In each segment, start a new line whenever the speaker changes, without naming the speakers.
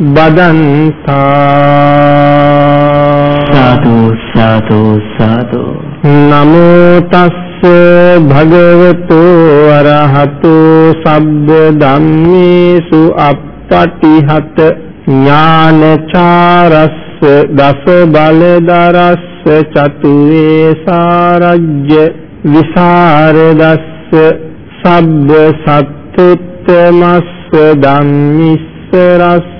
බදන්තා.
සාදු සාදු සාදු.
නමෝ තස්ස භගවතු අරහතු සබ්බ ධම්මේසු අප්පටිහත ඥානචාරස්ස දස බලදරස්ස චතුවේ සාරජ්‍ය විසරදස්ස සබ්බ සත්තුත්තමස්ස ධම්මිස්ස රස්ස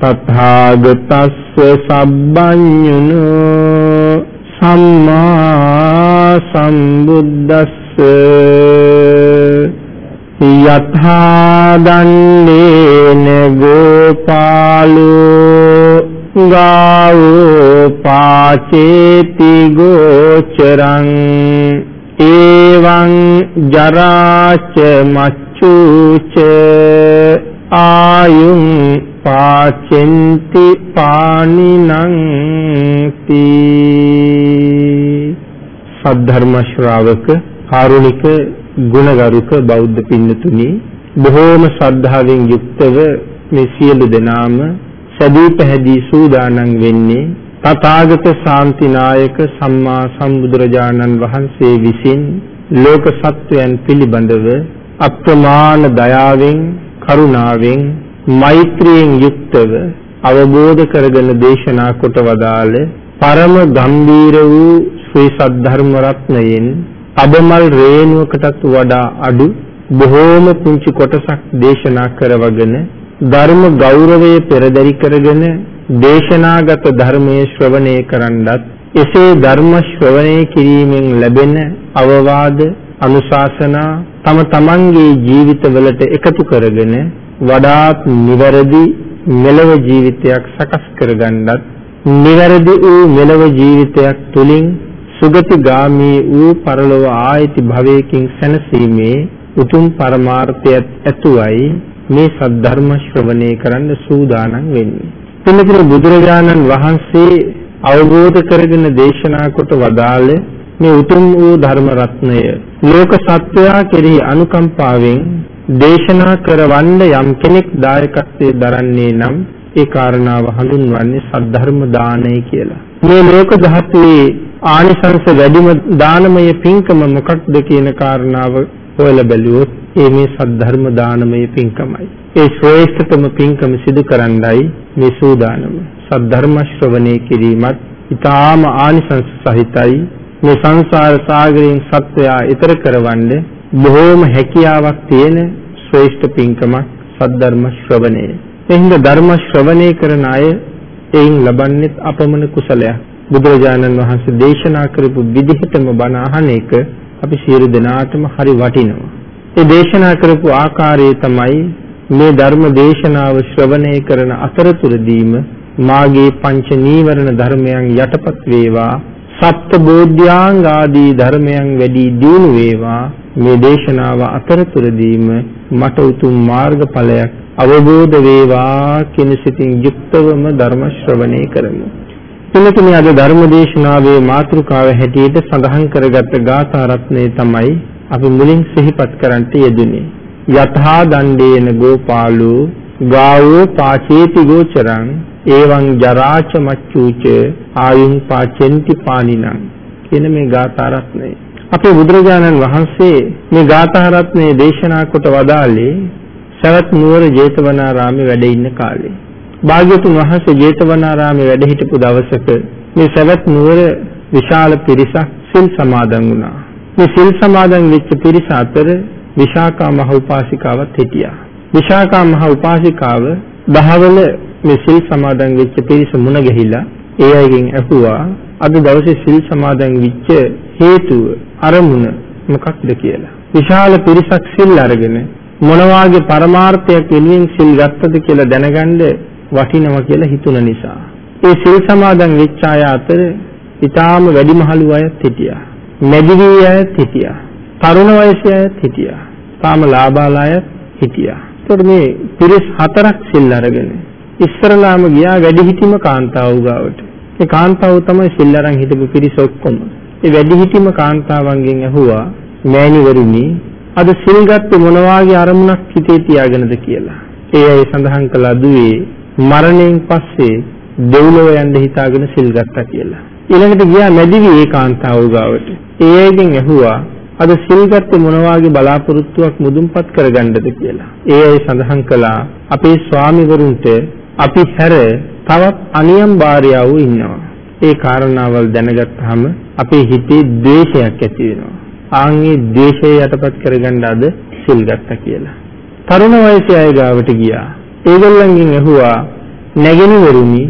තථාගතස්ස සබ්බඤුනු සම්මා සම්බුද්දස්ස යථා දන්නේන ගෝපාලෝ ගාවෝ පාචේති ගෝචරං එවං ජරාච මච්චුච ආයුං පාචෙන්ති පානිනං තී සද්ධර්ම ශ්‍රාවක කාරුණික ගුණගරුක බෞද්ධ පින්නතුනි බොහෝම ශ්‍රද්ධාවෙන් යුක්තව මේ සියලු දෙනාම සදී පැහැදී සූදානම් වෙන්නේ තථාගත ශාන්තිනායක සම්මා සම්බුදුරජාණන් වහන්සේ විසින් ලෝක සත්වයන් පිළිබඳව අප්‍රමාණ දයාවෙන් කරුණාවෙන් මෛත්‍රියෙන් යුක්තව අවබෝධ කරගෙන දේශනා කොට වදාළ පරම ගම්බීර වූ ශ්‍රී සද්ධර්ම රත්නයෙන් අබමල් රේණුවකටත් වඩා අඩු බොහෝම පුංචි කොටසක් දේශනා කරවගෙන ධර්ම ගෞරවයේ පෙරදරි කරගෙන දේශනාගත ධර්මයේ ශ්‍රවණය කරන්නත් එසේ ධර්ම ශ්‍රවණය කිරීමෙන් ලැබෙන අවවාද අනුශාසනා තම තමන්ගේ ජීවිතවලට එකතු කරගෙන වඩාත් නිවැරදි මෙලව ජීවිතයක් සකස් කරගන්නත් නිවැරදි වූ මෙලව ජීවිතයක් තුලින් සුගතිගාමී වූ පරලොව ආයති භවයකින් සැනසීමේ උතුම් පරමාර්ථයත් ඇතුවයි මේ සද්ධර්ම ශ්‍රවණය කරන්න සූදානම් වෙන්නේ. එතනතර බුදුරජාණන් වහන්සේ අවබෝධ කරගෙන දේශනා කොට වදාළ මේ උතුම් වූ ධර්ම රත්නය ලෝක සත්වයා කෙරෙහි අනුකම්පාවෙන් දේශනා කරවන්න යම් කෙනෙක් දායකත්වයේ දරන්නේ නම් ඒ කාරණාව හඳුන්වන්නේ සද්ධර්ම දානය කියලා. මේ ලෝක ධාතුවේ ආනිසංස වැඩිම දානමය පින්කම මොකක්ද කියන කාරණාව හොයලා බැලුවොත් ඒ මේ සද්ධර්ම දානමය පින්කමයි. ඒ ශ්‍රේෂ්ඨතම පින්කම සිදු කරන්නයි මේ සූදානම. සද්ධර්ම ශ්‍රවණය කිරීමත් ඊටාම ආනිසංස සහිතයි. මේ සංසාර සාගරයෙන් සත්වයා ඈතර කරවන්නේ බොහෝම හැකියාවක් තියෙන ශ්‍රේෂ්ඨ පින්කමක් සද්ධර්ම ශ්‍රවණය. එහිඳ ධර්ම ශ්‍රවණය කරන අය එයින් ලබන්නේ අපමණ කුසලයක්. බුදුරජාණන් වහන්සේ දේශනා කරපු විදිහටම බණ අහන එක අපි සියලු දෙනාටම හරි වටිනවා. ඒ දේශනා කරපු ආකාරය තමයි මේ ධර්ම දේශනාව ශ්‍රවණය කරන අතරතුරදීම මාගේ පංච නීවරණ ධර්මයන් යටපත් වේවා සත්‍ය බෝධ්‍යාංග ආදී ධර්මයන් වැඩි දියුණු වේවා මේ දේශනාව අතරතුරදීම මට උතුම් මාර්ගඵලයක් අවබෝධ වේවා කියන සිතින් යුක්තවම ධර්ම ශ්‍රවණය කරමු. එනතුනි අද ධර්ම දේශනාවේ මාතෘකාව හැටියට සඳහන් කරගත් ගාථා රත්නය තමයි අපි මුලින් සිහිපත් කරන්ට යෙදුනේ. යතහා දණ්ඩේන ගෝපාලෝ ගාවෝ පාචේති ගෝචරං එවං ජරාච මච්චුච ආයුං පාචෙන්ති පානිනං කියන මේ ගාථා රත්නය. අපේ බුදුරජාණන් වහන්සේ මේ ගාථා රත්නය දේශනා කොට වදාළේ සවැත් නුවර ජේතවනාරාමේ වැඩ ඉන්න කාලේ. භාග්‍යතුන් වහන්සේ ජේතවනාරාමේ වැඩ හිටපු දවසක මේ සවැත් නුවර විශාල පිරිසක් සිල් සමාදන් වුණා. මේ සිල් සමාදන් වෙච්ච පිරිස අතර විශාකා මහ උපාසිකාවත් හිටියා. විශාකා මහ උපාසිකාව දහවල මේ සිල් සමාදන් වෙච්ච පිරිස මුණ ගැහිලා ඒ අයගෙන් ඇහුවා අද දවසේ සිල් සමාදන් වෙච්ච හේතුව අරමුණ මොකක්ද කියලා. විශාල පිරිසක් සිල් අරගෙන මොනවාගේ පරමාර්ථයක් වෙනුවෙන් සිල් ගත්තද කියලා දැනගන්න වටිනවා කියලා හිතුන නිසා. ඒ සිල් සමාදන් වෙච්ච අය අතර ඊටාම වැඩිමහලු අයත් හිටියා. මැදිවි අයත් හිටියා. තරුණ වයසේ අයත් හිටියා. තාම ලාබාල අයත් හිටියා. ඒතකොට මේ පිරිස් හතරක් සිල් අරගෙන ඉස්සරලාම ගියා වැඩිහිටිම කාන්තාව ගාවට. ඒ කාන්තාව තමයි සිල් අරන් හිටපු පිරිස ඔක්කොම. ඒ වැඩිහිටිම කාන්තාවන්ගෙන් ඇහුවා මෑණිවරුනි අද සිල් ගත්තේ මොන වාගේ අරමුණක් හිතේ තියාගෙනද කියලා. ඒ අය සඳහන් කළා දුවේ මරණයෙන් පස්සේ දෙව්ලොව යන්න හිතාගෙන සිල් ගත්තා කියලා. ඊළඟට ගියා මැදිවි ඒකාන්තාව ගාවට. ඒ අයගෙන් ඇහුවා අද සිල් ගත්තේ මොන වාගේ බලාපොරොත්තුවක් මුදුන්පත් කරගන්නද කියලා. ඒ අය සඳහන් කළා අපේ ස්වාමිවරුන්ට අපි හැර තවත් අනියම් භාර්යාවෝ ඉන්නවා. ඒ කාරණාවල් දැනගත්තාම අපේ හිතේ ද්වේෂයක් ඇති වෙනවා. ආන්ගේ ද්වේෂය යටපත් කරගන්න අද සිල් ගත්තා කියලා. තරුණ වයසේ අය ගාවට ගියා. ඒගොල්ලන්ගෙන් ඇහුවා නැගෙනවරුනි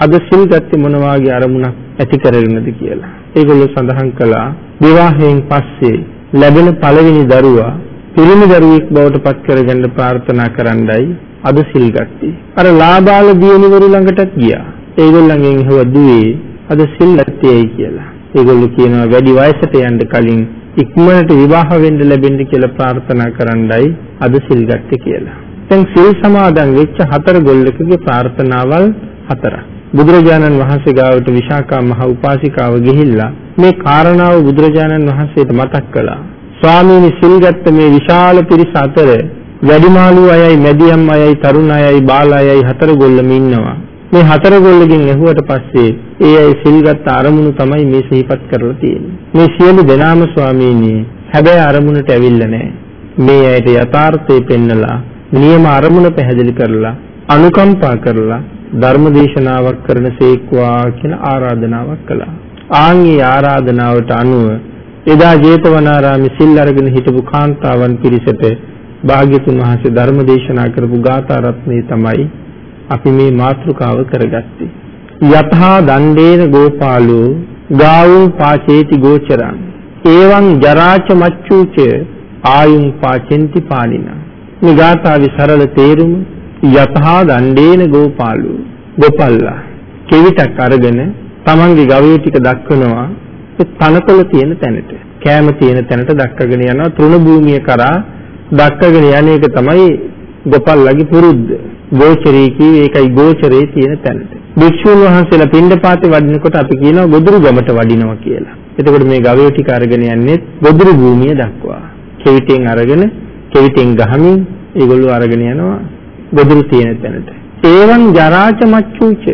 අද සිල් ගත්තේ මොන වාගේ අරමුණක් ඇති කරගෙනද කියලා. ඒගොල්ලෝ සඳහන් කළා විවාහයෙන් පස්සේ ලැබෙන පළවෙනි දරුවා පිරිමි දරුවෙක් බවට පත් කරගන්න ප්‍රාර්ථනා කරන්නයි අද සිල් ගත්තේ. අර ලාබාල දියණිවරු ළඟටත් ගියා. ඒගොල්ලන්ගෙන් ඇහුවා දුවේ අද සිල් ගත්තේයි කියලා. ඒගොල්ලෝ කියනවා වැඩි වයසට යන්න කලින් ඉක්මනට විවාහ වෙන්න ලැබෙන්න කියලා ප්‍රාර්ථනා කරන්නයි අද සිල් ගත්තේ කියලා. දැන් සිල් සමාදන් වෙච්ච හතර ගොල්ලකගේ ප්‍රාර්ථනාවල් හතරක්. බුදුරජාණන් වහන්සේ ගාවට විශාකා මහ උපාසිකාව ගිහිල්ලා මේ කාරණාව බුදුරජාණන් වහන්සේට මතක් කළා. ස්වාමීනි සිල් ගත්ත මේ විශාල පිරිස අතර වැඩිමාළු අයයි, මැදියම් අයයි, තරුණ අයයි, බාල අයයි හතර ගොල්ලම ඉන්නවා. මේ හතර ගොල්ලකින් ඇහුවට පස්සේ ඒ අය සිල්ගත් අරමුණු තමයි මේ සිහිපත් කරලා තියෙන්නේ. මේ සියලු දෙනාම ස්වාමීනි හැබැයි අරමුණට ඇවිල්ලා නැහැ. මේ ඇයට යථාර්ථය පෙන්නලා නියම අරමුණ පැහැදිලි කරලා අනුකම්පා කරලා ධර්ම දේශනාවක් කරන සේක්වා කියන ආරාධනාවක් කළා. ආන්ගේ ආරාධනාවට අනුව එදා ජේතවනාරාමේ සිල් අරගෙන හිටපු කාන්තාවන් පිරිසට භාග්‍යතුන් වහන්සේ ධර්ම දේශනා කරපු ගාථා රත්නේ තමයි අපි මේ මාතෘකාව කරගත්තේ. යතහා දණ්ඩේන ගෝපාලෝ ගාවුං පාචේති ගෝචරං. එවං ජරාච මච්චුච ආයුං පාචෙන්ති පානිනා මේ ගාථාවේ සරල තේරුම යතහා දණ්ඩේන ගෝපාලෝ ගෝපල්ලා කෙවිතක් අරගෙන තමන්ගේ ගවය ටික දක්වනවා. තනකොළ තියෙන තැනට කෑම තියෙන තැනට දක්කගෙන යනවා තෘණ භූමිය කරා දක්කගෙන යන එක තමයි ගෝපල්ලාගේ පුරුද්ද ගෝචරී කිව්වේ ඒකයි ගෝචරේ තියෙන තැනට. භික්ෂුන් වහන්සේලා පින්ඩපාතේ වඩිනකොට අපි කියනවා ගොදුරු ගමට වඩිනවා කියලා. එතකොට මේ ගවය ටික අරගෙන යන්නේ ගොදුරු භූමිය දක්වා. කෙවිතෙන් අරගෙන කෙවිතෙන් ගහමින් ඒගොල්ලෝ අරගෙන යනවා ගොදුරු තියෙන තැනට. ඒවන් ජරාච මච්චුච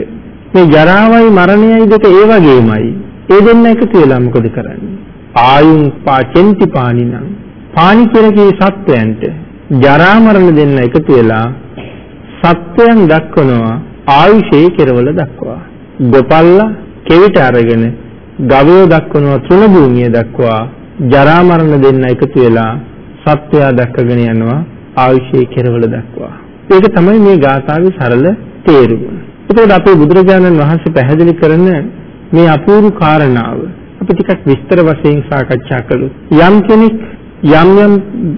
මේ ජරාවයි මරණයයි දෙක ඒ වගේමයි. ඒ දෙන්න එකතු වෙලා මොකද කරන්නේ? ආයුං පාචෙන්ති පානිනම් පාණි කියලා කියේ සත්වයන්ට ජරා මරණ දෙන්න එකතු වෙලා සත්වයන් දක්වනවා ආයුෂයේ කෙරවල දක්වා. ගොපල්ලා කෙවිත අරගෙන ගවය දක්වනවා තෘණ භූමිය දක්වා ජරා මරණ දෙන්න එකතු වෙලා සත්වයා දක්වගෙන යනවා ආයුෂයේ කෙරවල දක්වා. ඒක තමයි මේ ගාථාවේ සරල තේරුම. එතකොට අපේ බුදුරජාණන් වහන්සේ පැහැදිලි කරන මේ අපූර්ව කාරණාව අපි ටිකක් විස්තර වශයෙන් සාකච්ඡා කළොත් යම් කෙනෙක් යම් යම්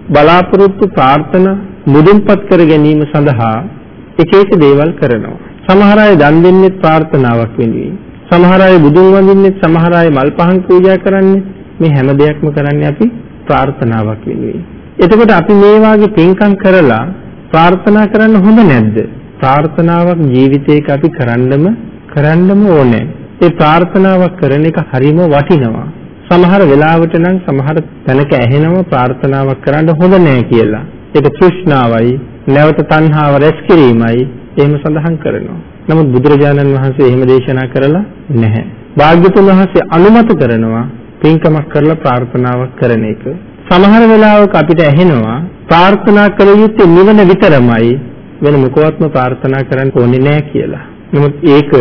බලාපොරොත්තු ප්‍රාර්ථනා මුදුන්පත් කර ගැනීම සඳහා එක එක දේවල් කරනවා. සමහර අය දන් දෙන්නේ ප්‍රාර්ථනාවක් වෙනුවෙන්. සමහර අය බුදුන් වඳින්නේ සමහර අය මල් පහන් පූජා කරන්නේ මේ හැම දෙයක්ම කරන්නේ අපි ප්‍රාර්ථනාවක් වෙනුවෙන්. එතකොට අපි මේ වාගේ පින්කම් කරලා ප්‍රාර්ථනා කරන්න හොඳ නැද්ද? ප්‍රාර්ථනාවක් ජීවිතේක අපි කරන්නම කරන්නම ඕනේ. ඒ ප්‍රාර්ථනාවක් කරන එක හරිම වටිනවා. සමහර වෙලාවට නම් සමහර තැනක ඇහෙනව ප්‍රාර්ථනාවක් කරන්න හොඳ නෑ කියලා. ඒක තෘෂ්ණාවයි, නැවත තණ්හාව රැස් කිරීමයි එහෙම සඳහන් කරනවා. නමුත් බුදුරජාණන් වහන්සේ එහෙම දේශනා කරලා නැහැ. භාග්‍යතුන් වහන්සේ අනුමත කරනවා පින්කමක් කරලා ප්‍රාර්ථනාවක් කරන එක. සමහර වෙලාවක අපිට ඇහෙනවා ප්‍රාර්ථනා කළ යුත්තේ නිවන විතරමයි වෙන මොකවත්ම ප්‍රාර්ථනා කරන්න ඕනේ නැහැ කියලා. නමුත් ඒක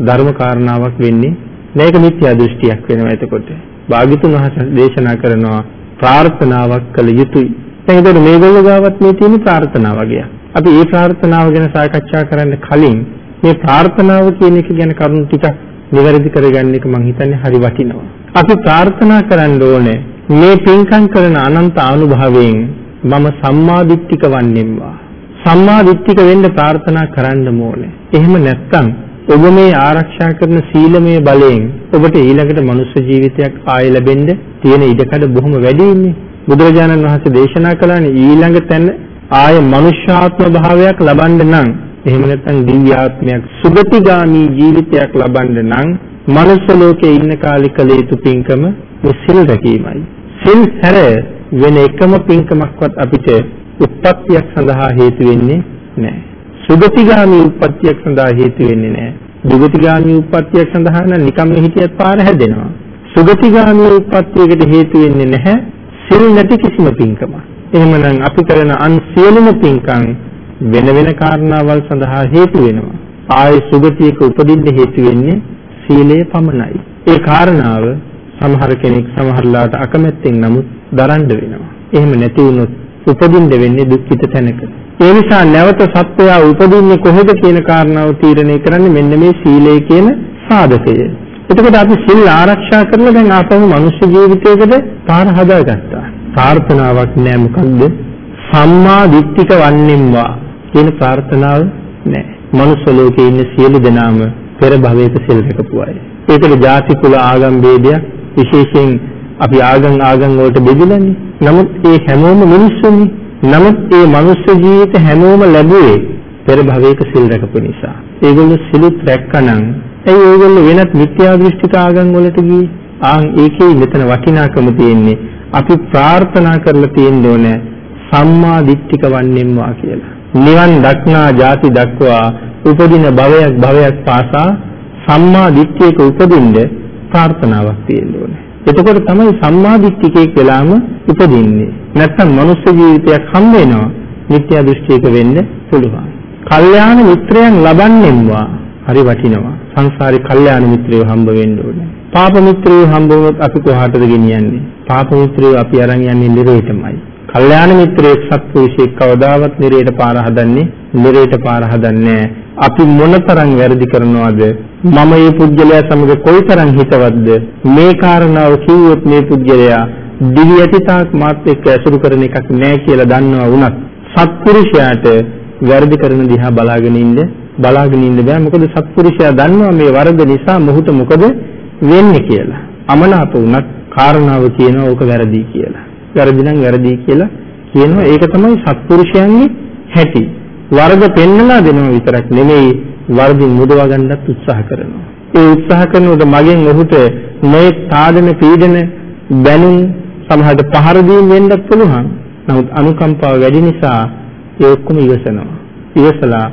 ධර්ම කාරණාවක් වෙන්නේ මේක මිත්‍යා දෘෂ්ටියක් වෙනවා එතකොට. භාග්‍යතුන් වහන්සේ දේශනා කරනවා ප්‍රාර්ථනාවක් කළ යුතුයි. දැන් ඒකට මේගොල්ලෝ ගාවත් මේ තියෙන ප්‍රාර්ථනාව වගේ. අපි මේ ප්‍රාර්ථනාව ගැන සාකච්ඡා කරන්න කලින් මේ ප්‍රාර්ථනාව කියන එක ගැන කරුණු ටිකක් නිවැරදි කරගන්න එක මම හිතන්නේ හරි වටිනවා. අපි ප්‍රාර්ථනා කරන්න ඕනේ මේ පින්කම් කරන අනන්ත අනුභවයෙන් මම සම්මාදිට්ඨික වන්නේම්වා. සම්මාදිට්ඨික වෙන්න ප්‍රාර්ථනා කරන්න ඕනේ. එහෙම නැත්නම් ඔබ මේ ආරක්ෂා කරන සීලමය බලයෙන් ඔබට ඊළඟට මනුෂ්‍ය ජීවිතයක් ආයෙ ලැබෙන්න තියෙන ඉඩකඩ බොහොම වැඩි ඉන්නේ. බුදුරජාණන් වහන්සේ දේශනා කළානේ ඊළඟ තැන ආයෙ මනුෂ්‍යාත්ම භාවයක් ලබන්න නම් එහෙම නැත්නම් දිව්‍යාත්මයක් සුගතිගාමි ජීවිතයක් ලබන්න නම් මනුෂ්‍ය ලෝකේ ඉන්න කාලේ කළ යුතු පින්කම සිල් රැකීමයි. සිල් හැර වෙන එකම පින්කමක්වත් අපිට උත්පත්තියක් සඳහා හේතු වෙන්නේ නැහැ. සුගතිගාමි උත්පත්තියක් සඳහා හේතු වෙන්නේ නැහැ. දුගතිගාමි උත්පත්තියක් සඳහා නම් නිකම්ම හිටියත් පාර හැදෙනවා. සුගතිගාමි උත්පත්තියකට හේතු වෙන්නේ නැහැ සිල් නැති කිසිම පින්කමක්. එහෙමනම් අපි කරන අන් සියලුම පින්කම් වෙන වෙන කාරණාවල් සඳහා හේතු වෙනවා. ආයේ සුගතියක උපදින්න හේතු වෙන්නේ සීලය පමණයි. ඒ කාරණාව සමහර කෙනෙක් සමහරලාට අකමැත්තෙන් නමුත් දරන්න වෙනවා. එහෙම නැති වුණොත් උපදින්න වෙන්නේ දුක්ඛිත තැනක. ඒ නිසා නැවත සත්වයා උපදින්නේ කොහෙද කියන කාරණාව තීරණය කරන්නේ මෙන්න මේ සීලය කියන සාධකය. එතකොට අපි සිල් ආරක්ෂා කරලා දැන් ආපහු මනුෂ්‍ය ජීවිතයකට පාර හදාගත්තා. ප්‍රාර්ථනාවක් නෑ මොකද්ද? සම්මා දිට්ඨික වන්නේම්වා කියන ප්‍රාර්ථනාව නෑ. මනුෂ්‍ය ලෝකේ ඉන්න සියලු දෙනාම පෙර භවයක සිල් රැකපු අය. ඒකට ಜಾති කුල ආගම් ભેදයක් විශේෂයෙන් අපි ආගම් ආගම් වලට බෙදලානේ. නමුත් ඒ හැමෝම මිනිස්සුනේ. නමුත් ඒ මනුෂ්‍ය ජීවිත හැමෝම ලැබුවේ පෙර භවයක සිල් රැකපු නිසා. ඒගොල්ලෝ සිලුත් රැක්කනම් ඇයි ඒගොල්ලෝ වෙනත් මිත්‍යා දෘෂ්ටික ආගම් වලට ගියේ? ආන් ඒකේ මෙතන වටිනාකම තියෙන්නේ. අපි ප්‍රාර්ථනා කරලා තියෙන්න ඕනේ සම්මා දිට්ඨික වන්නේම්වා කියලා. නිවන් දක්නා ಜಾති දක්වා උපදින භවයක් භවයක් පාසා සම්මා දිට්ඨියක උපදින්න ප්‍රාර්ථනාවක් තියෙන්න ඕනේ. එතකොට තමයි සම්මා දිට්ඨිකයෙක් වෙලාම උපදින්නේ. නැත්නම් මනුෂ්‍ය ජීවිතයක් හම් වෙනවා මිත්‍යා දෘෂ්ටියක වෙන්න පුළුවන්. කල්යාණ මිත්‍රයන් ලබන්නේම්වා හරි වටිනවා. සංසාරේ කල්යාණ මිත්‍රයෝ හම්බ වෙන්න ඕනේ. පාප මිත්‍රයෝ හම්බ වුණොත් අපි කොහාටද ගෙනියන්නේ? පාප මිත්‍රයෝ අපි අරන් යන්නේ නිරේතමයි. කල්යාණ මිත්‍රයෙක් සත්පුරුෂයෙක් කවදාවත් නිරේට පාර හදන්නේ නිරේට පාර හදන්නේ අපි මොනතරම් වැරදි කරනවද? මම මේ පුජ්‍යලයා සමග කොයිතරම් හිතවත්ද? මේ කාරණාව කිව්වොත් මේ පුජ්‍යලයා දිවි යටිතාක් මාත් එක්ක ඇසුරු කරන එකක් නෑ කියලා දන්නවා වුණත් සත්පුරුෂයාට වැරදි කරන දිහා බලාගෙන ඉන්න බලාගෙන ඉන්න බෑ. මොකද සත්පුරුෂයා දන්නවා මේ වරද නිසා මොහුට මොකද වෙන්නේ කියලා. අමනාප වුණත් කාරණාව කියනවා ඕක වැරදි කියලා. වැරදි නම් වැරදි කියලා කියනවා ඒක තමයි සත්පුරුෂයන්ගේ හැටි වරද පෙන්නලා දෙනවා විතරක් නෙමෙයි වරදින් මුදවා ගන්නත් උත්සාහ කරනවා. ඒ උත්සාහ කරනකොට මගෙන් ඔහුට මේ තාඩන පීඩන බැනුම් සමහරට පහර දීම් වෙන්නත් පුළුවන්. නමුත් අනුකම්පාව වැඩි නිසා ඒ ඔක්කොම ඉවසනවා. ඉවසලා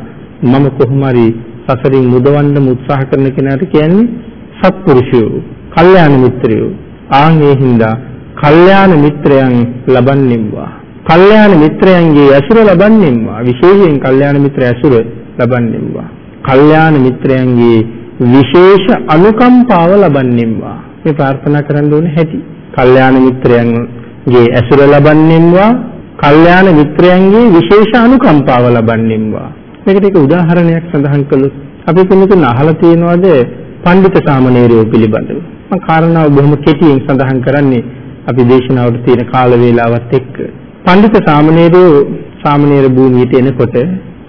මම කොහොම හරි සසරින් මුදවන්න උත්සාහ කරන කෙනාට කියන්නේ සත්පුරුෂයෝ, කල්යාණ මිත්‍රයෝ. ආන් ඒ හින්දා කල්යාණ මිත්‍රයන් ලබන්නේම්වා. කල්යාණ මිත්‍රයන්ගේ ඇසුර ලබන්නේම්වා. විශේෂයෙන් කල්යාණ මිත්‍ර ඇසුර ලබන්නේම්වා. කල්යාණ මිත්‍රයන්ගේ විශේෂ අනුකම්පාව ලබන්නේම්වා. මේ ප්‍රාර්ථනා කරන්න ඕනේ හැටි. කල්යාණ මිත්‍රයන්ගේ ඇසුර ලබන්නේම්වා. කල්යාණ මිත්‍රයන්ගේ විශේෂ අනුකම්පාව ලබන්නේම්වා. මේකට එක උදාහරණයක් සඳහන් කළොත් අපි පිළිතුරු අහලා තියෙනවද පඬිත සාමණේරයෝ පිළිබඳව. මම කාරණාව බොහොම කෙටියෙන් සඳහන් කරන්නේ අපි දේශනාවට තියෙන කාල වේලාවත් එක්ක. පඬිත සාමණේරයෝ සාමණේර භූමියට එනකොට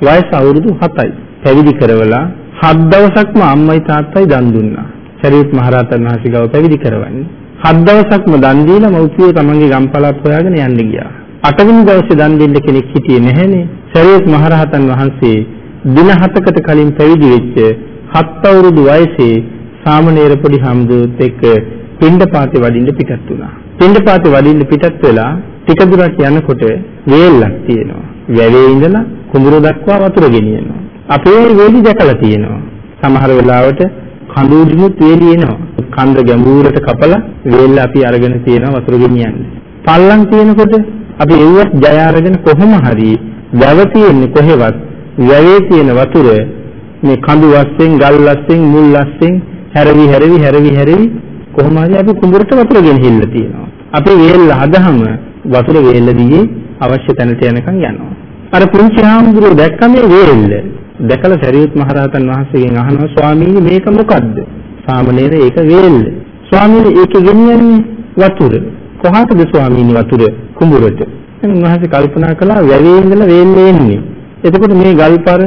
වයස අවුරුදු 7යි. පැවිදි කරවලා හත් දවසක්ම අම්මයි තාත්තයි දන් දුන්නා. සරියුත් මහරහතන් වහන්සේ ගාව පැවිදි කරවන්නේ. හත් දවසක්ම දන් දීලා මව්පියෝ තමන්ගේ ගම්පලත් හොයාගෙන යන්න ගියා. අටවෙනි දවසේ දන් දෙන්න කෙනෙක් හිටියේ නැහැනේ. සරියුත් මහරහතන් වහන්සේ දින හතකට කලින් පැවිදි වෙච්ච හත් අවුරුදු වයසේ සාමණේර පොඩි හම්දුත් එක්ක පින්ඩපාතේ වඩින්න පිටත් වුණා. පින්ඩපාතේ වඩින්න පිටත් වෙලා ටික දුරක් යනකොට වේල්ලක් තියෙනවා. වැවේ ඉඳලා කුඹුර දක්වා වතුර ගෙනියනවා. අපේ වේලි දැකලා තියෙනවා. සමහර වෙලාවට කඳුදිනුත් වේලි එනවා. කන්ද ගැඹුරට කපලා වේල්ල අපි අරගෙන තියෙනවා වතුර ගෙනියන්නේ. පල්ලම් තියෙනකොට අපි එව්වත් ජය අරගෙන කොහොම හරි වැව තියෙන්නේ කොහෙවත් වැවේ තියෙන වතුර මේ කඳු වස්යෙන් ගල් වස්යෙන් මුල් වස්යෙන් හැරවි හැරවි හැරවි හැරවි කොහොම හරි අපි කුඹුරට වතුර ගෙනහිල්ලා තියෙනවා. අපි වේල්ල හදහම වතුර වේල්ල දිගේ අවශ්‍ය තැනට යනකම් යනවා. අර පුංචි හාමුදුරුවෝ දැක්ක මේ වේල්ල. දැකලා සරියුත් මහරහතන් වහන්සේගෙන් අහනවා ස්වාමීනි මේක මොකද්ද? සාමණේර ඒක වේල්ල. ස්වාමීනි ඒක ගෙනියන්නේ වතුර. කොහාටද ස්වාමීනි වතුර? කුඹුරට. උන්වහන්සේ කල්පනා කළා වැවේ ඉඳලා වේල්ලේ එන්නේ. එතකොට මේ ගල්පර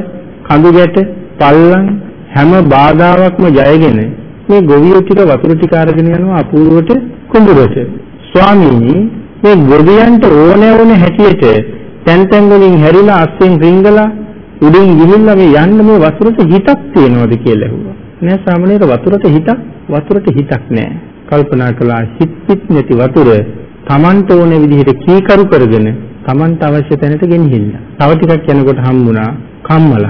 කඳු ගැට පල්ලම් හැම බාධාවක්ම ජයගෙන මේ ගොවියෝ ටික වතුර ටික අරගෙන යනවා අපූර්වට කුඹුරට. ස්වාමීනි මේ ගොවියන්ට ඕනෑ වුණ හැටියට තැන් තැන් වලින් හැරිලා අස්සෙන් රිංගලා උඩින් ගිහිල්ලා මේ යන්න මේ වතුරට හිතක් තියනවද කියලා ඇහුවා. නෑ සාමාන්‍යයෙන් වතුරට හිතක් වතුරට හිතක් නෑ. කල්පනා කළා හිත පිට නැති වතුර Tamanට ඕන විදිහට කීකරු කරගෙන Tamanට අවශ්‍ය තැනට ගෙනහිල්ලා. තව ටිකක් යනකොට හම්බුණා කම්මල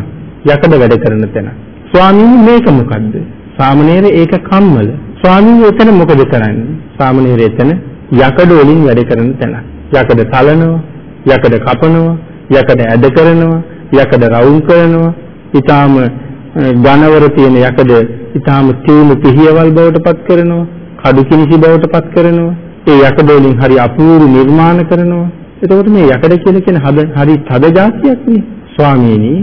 යකඩ වැඩ කරන තැන. ස්වාමීන් මේක මොකද්ද? සාමණේර ඒක කම්මල. ස්වාමීන් එතන මොකද කරන්නේ? සාමණේර එතන යකඩ වලින් වැඩ කරන තැන. යකඩ තලනවා, යකඩ කපනවා, යකඩ ඇද කරනවා, යකඩ රවුම් කරනවා. ඊටාම ඝනවර තියෙන යකඩ ඊටාම තියුණු පිහියවල් බවට පත් කරනවා, කඩු කිනිසි බවට පත් කරනවා. ඒ යකඩ වලින් හරි අපූර්ව නිර්මාණ කරනවා. එතකොට මේ යකඩ කියන කියන හරි තද જાතියක් නේ. ස්වාමීනි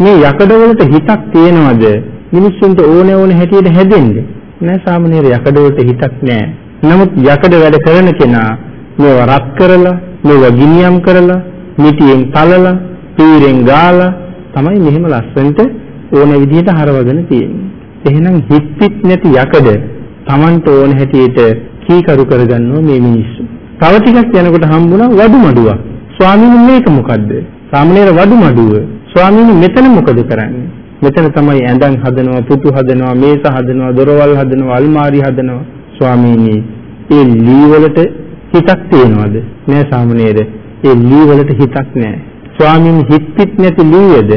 මේ යකඩ වලට හිතක් තියනවද? මිනිස්සුන්ට ඕන ඕන හැටියට හැදෙන්නේ. නෑ සාමාන්‍යයෙන් යකඩ වලට හිතක් නෑ. නමුත් යකඩ වැඩ කරන කෙනා මේව රත් කරලා, මේව ගිනියම් කරලා, මිටියෙන් තලලා, පීරෙන් ගාලා තමයි මෙහෙම ලස්සනට ඕන විදිහට හරවගෙන තියෙන්නේ. එහෙනම් හිත් පිට නැති යකඩ Tamanට ඕන හැටියට කීකරු කරගන්නවා මේ මිනිස්සු. තව ටිකක් යනකොට හම්බුණා වඩු මඩුවක්. ස්වාමීන් මේක මොකද්ද? සාමණේර වඩු මඩුව. ස්වාමීන් මෙතන මොකද කරන්නේ? මෙතන තමයි ඇඳන් හදනවා, පුතු හදනවා, මේස හදනවා, දොරවල් හදනවා, අල්මාරි හදනවා. ස්වාමීනි, ඒ ලී වලට හිතක් තියනවද? නෑ සාමණේර. ඒ ලී වලට හිතක් නෑ. ස්වාමීන් හිත පිට නැති ලීයද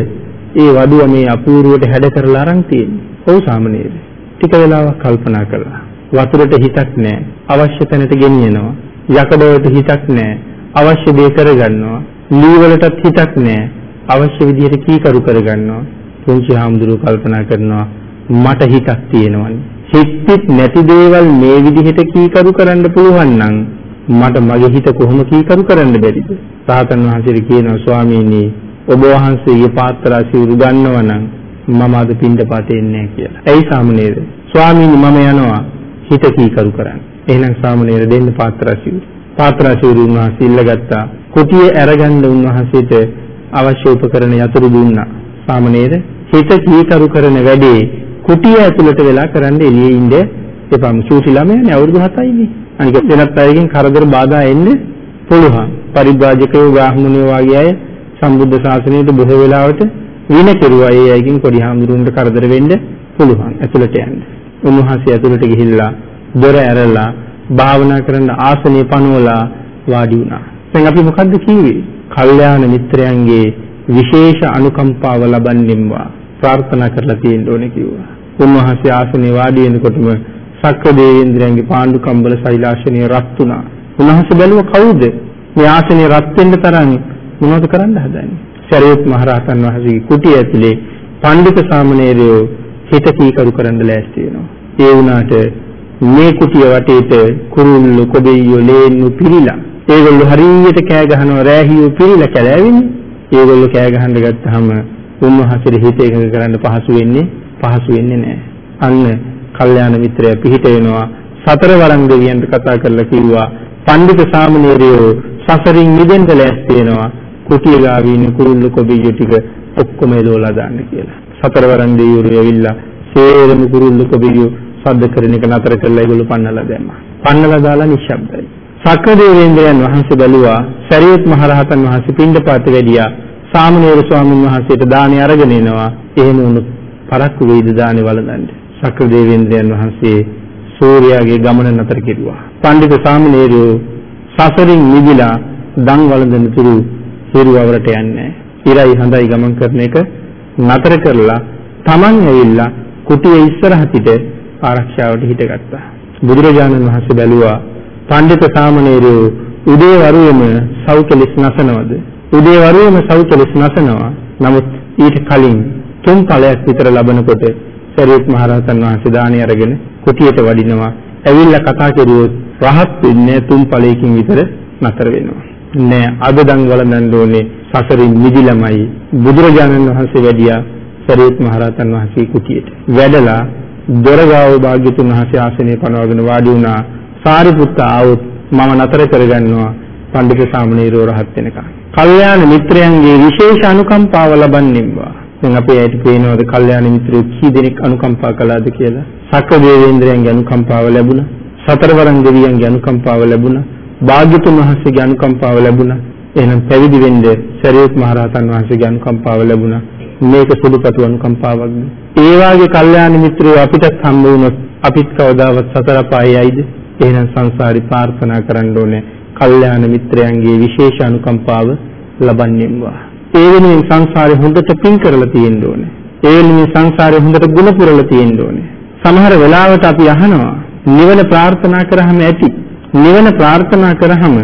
ඒ වඩුව මේ අපූර්වවට හැඩ කරලා අරන් තියෙන්නේ. ඔව් සාමණේර. ටික වෙලාවක් කල්පනා කළා. වතුරට හිතක් නෑ. අවශ්‍ය තැනට ගෙනියනවා. යකඩ වලට හිතක් නෑ. අවශ්‍ය දේ කරගන්නවා. ලී වලටත් හිතක් නෑ. අවශ්‍ය විදිහට කීකරු කරගන්නවා. පුංචි හාමුදුරුවෝ කල්පනා කරනවා මට හිතක් තියෙනවනේ. හිතෙත් නැති දේවල් මේ විදිහට කීකරු කරන්න පුළුවන් නම් මට මගේ හිත කොහොම කීකරු කරන්න බැරිද? සාතන් වහන්සේට කියනවා ස්වාමීනි ඔබ වහන්සේගේ පාත්‍රා සිවුරු ගන්නවා නම් මම අද පින්ඩ පාතේ එන්නේ කියලා. ඇයි සාමනේර? ස්වාමීනි මම යනවා හිත කීකරු කරන්න. එහෙනම් සාමනේර දෙන්න පාත්‍රා සිවුරු. පාත්‍රා සිවුරු උන්වහන්සේ ඉල්ලගත්තා. කුටිය අරගන්න උන්වහන්සේට අවශ්‍ය උපකරණ යතුරු දුන්නා. සාමනේර හිත කීකරු කරන වැඩේ කුටිය ඇතුළට වෙලා කරන්න එළියේ ඉන්න එපා. සූසි ළමයානේ අවුරුදු 7යිනේ. අනික වෙනත් අයගෙන් කරදර බාධා එන්න පුළුවන්. පරිබ්‍රාජකයෝ ගාහමුනියෝ වගේ අය සම්බුද්ධ ශාසනයට බොහෝ වෙලාවට වින කෙරුවා. ඒ අයගෙන් පොඩි හාමුදුරුවන්ට කරදර වෙන්න පුළුවන්. ඇතුළට යන්න. උන්වහන්සේ ඇතුළට ගිහිල්ලා දොර ඇරලා භාවනා කරන්න ආසනය පනවලා වාඩි වුණා. දැන් අපි මොකද්ද කිව්වේ? කල්යාණ මිත්‍රයන්ගේ විශේෂ අනුකම්පාව ලබන්නෙම්වා ප්‍රාර්ථනා කරලා තියෙන්න ඕනේ කිව්වා. උන්වහන්සේ ආසනේ වාඩි වෙනකොටම සක්‍ර දේවේන්ද්‍රයන්ගේ පාණ්ඩු කම්බල සෛලාශනය රත් වුණා. උන්වහන්සේ බැලුව කවුද මේ ආසනේ රත් වෙන්න තරම් මොනවද කරන්න හදන්නේ? සරියුත් මහරහතන් වහන්සේගේ කුටිය ඇතුලේ පඬිත සාමණේරයෝ හිත කීකරු කරන්න ලෑස්ති වෙනවා. ඒ වුණාට මේ කුටිය වටේට කුරුල්ලෝ කොබෙයියෝ ලේන්නු පිළිලා ඒගොල්ලෝ හරියට කෑ ගහනවා රෑහියෝ පිළිලා කැලෑවෙන්නේ. ඒගොල්ලෝ කෑ ගහන්න ගත්තාම උන්වහන්සේට හිත එකඟ කරන්න පහසු වෙන්නේ පහසු වෙන්නේ නැහැ. අන්න කල්යාණ මිත්‍රය පිහිට වෙනවා සතර වරන් දෙවියන්ට කතා කරලා කිව්වා පඬිත සාමණේරයෝ සසරින් මිදෙන්න ලෑස්ති වෙනවා කුටිය ගාවී ඉන්න කුරුල්ල කොබිය ටික ඔක්කොම එලවලා දාන්න කියලා. සතර වරන් දෙවියෝ ඇවිල්ලා සේරම කුරුල්ල කොබිය සද්ද කරන එක නතර කරලා ඒගොල්ලෝ පන්නලා දැම්මා. පන්නලා දාලා නිශ්ශබ්දයි. සක්‍රදේවේන්ද්‍රයන් වහන්සේ බැලුවා සරියුත් මහරහතන් වහන්සේ පින්ඩපාත වැඩියා සාමණේර ස්වාමීන් වහන්සේට දානි අරගෙන එනවා එහෙම වුණොත් පරක්කු වේද දානි වළඳන්නේ සක්‍රදේවේන්ද්‍රයන් වහන්සේ සූර්යාගේ ගමන නතර කෙරුවා පඬිතු සාමණේරයෝ සසරින් මිදිලා දන් වළඳන තුරු හිරුවවරට යන්නේ ඉරයි හඳයි ගමන් කරන එක නතර කරලා Taman ඇවිල්ලා කුටියේ ඉස්සරහ පිට ආරක්ෂාවට හිටගත්තා බුදුරජාණන් වහන්සේ බැලුවා පඬිත සාමණේරයෝ උදේ වරුවේම සෞඛලස් නසනවද? උදේ වරුවේම සෞඛලස් නසනවා. නමුත් ඊට කලින් තුන් ඵලයක් විතර ලබනකොට සරියුත් මහ රහතන් වහන්සේ දානි අරගෙන කුටියට වඩිනවා. ඇවිල්ලා කතා කරුවොත් රහත් වෙන්නේ තුන් ඵලයකින් විතර නතර වෙනවා. නෑ අද දන් වළඳන්න ඕනේ සසරින් මිදිලමයි බුදුරජාණන් වහන්සේ වැඩියා සරියුත් මහ රහතන් වහන්සේ කුටියට. වැඩලා දොරගාව භාග්‍යතුන් වහන්සේ ආසනයේ පනවගෙන වාඩි වුණා. සාරිපුත්ත ආවොත් මම නතර කරගන්නවා පඬිතු සාමණේරෝ රහත් වෙනකන්. කල්යාණ මිත්‍රයන්ගේ විශේෂ අනුකම්පාව ලබන්නේවා. දැන් අපේ ඇයිට පේනවද කල්යාණ මිත්‍රයෝ කී දෙනෙක් අනුකම්පා කළාද කියලා? සක්‍ර දේවේන්ද්‍රයන්ගේ අනුකම්පාව ලැබුණා. සතරවරන් දෙවියන්ගේ අනුකම්පාව ලැබුණා. භාග්‍යතුන් වහන්සේගේ අනුකම්පාව ලැබුණා. එහෙනම් පැවිදි වෙන්න සරියුත් මහ රහතන් වහන්සේගේ අනුකම්පාව ලැබුණා. මේක සුළුපටු අනුකම්පාවක් නෙවෙයි. ඒ වාගේ කල්යාණ මිත්‍රයෝ අපිට හම්බ වුණොත් අපිත් කවදාවත් සතර පායයිද? එහෙනම් සංසාරي ප්‍රාර්ථනා කරන්න ඕනේ කල්යාණ මිත්‍රයන්ගේ විශේෂ අනුකම්පාව ලබන්නේම්වා. ඒ වෙනුවෙන් සංසාරේ හොඳට පින් කරලා තියෙන්න ඕනේ. ඒ වෙනුවෙන් සංසාරේ හොඳට ගුණ පුරලා තියෙන්න ඕනේ. සමහර වෙලාවට අපි අහනවා නිවන ප්‍රාර්ථනා කරාම ඇති. නිවන ප්‍රාර්ථනා කරාම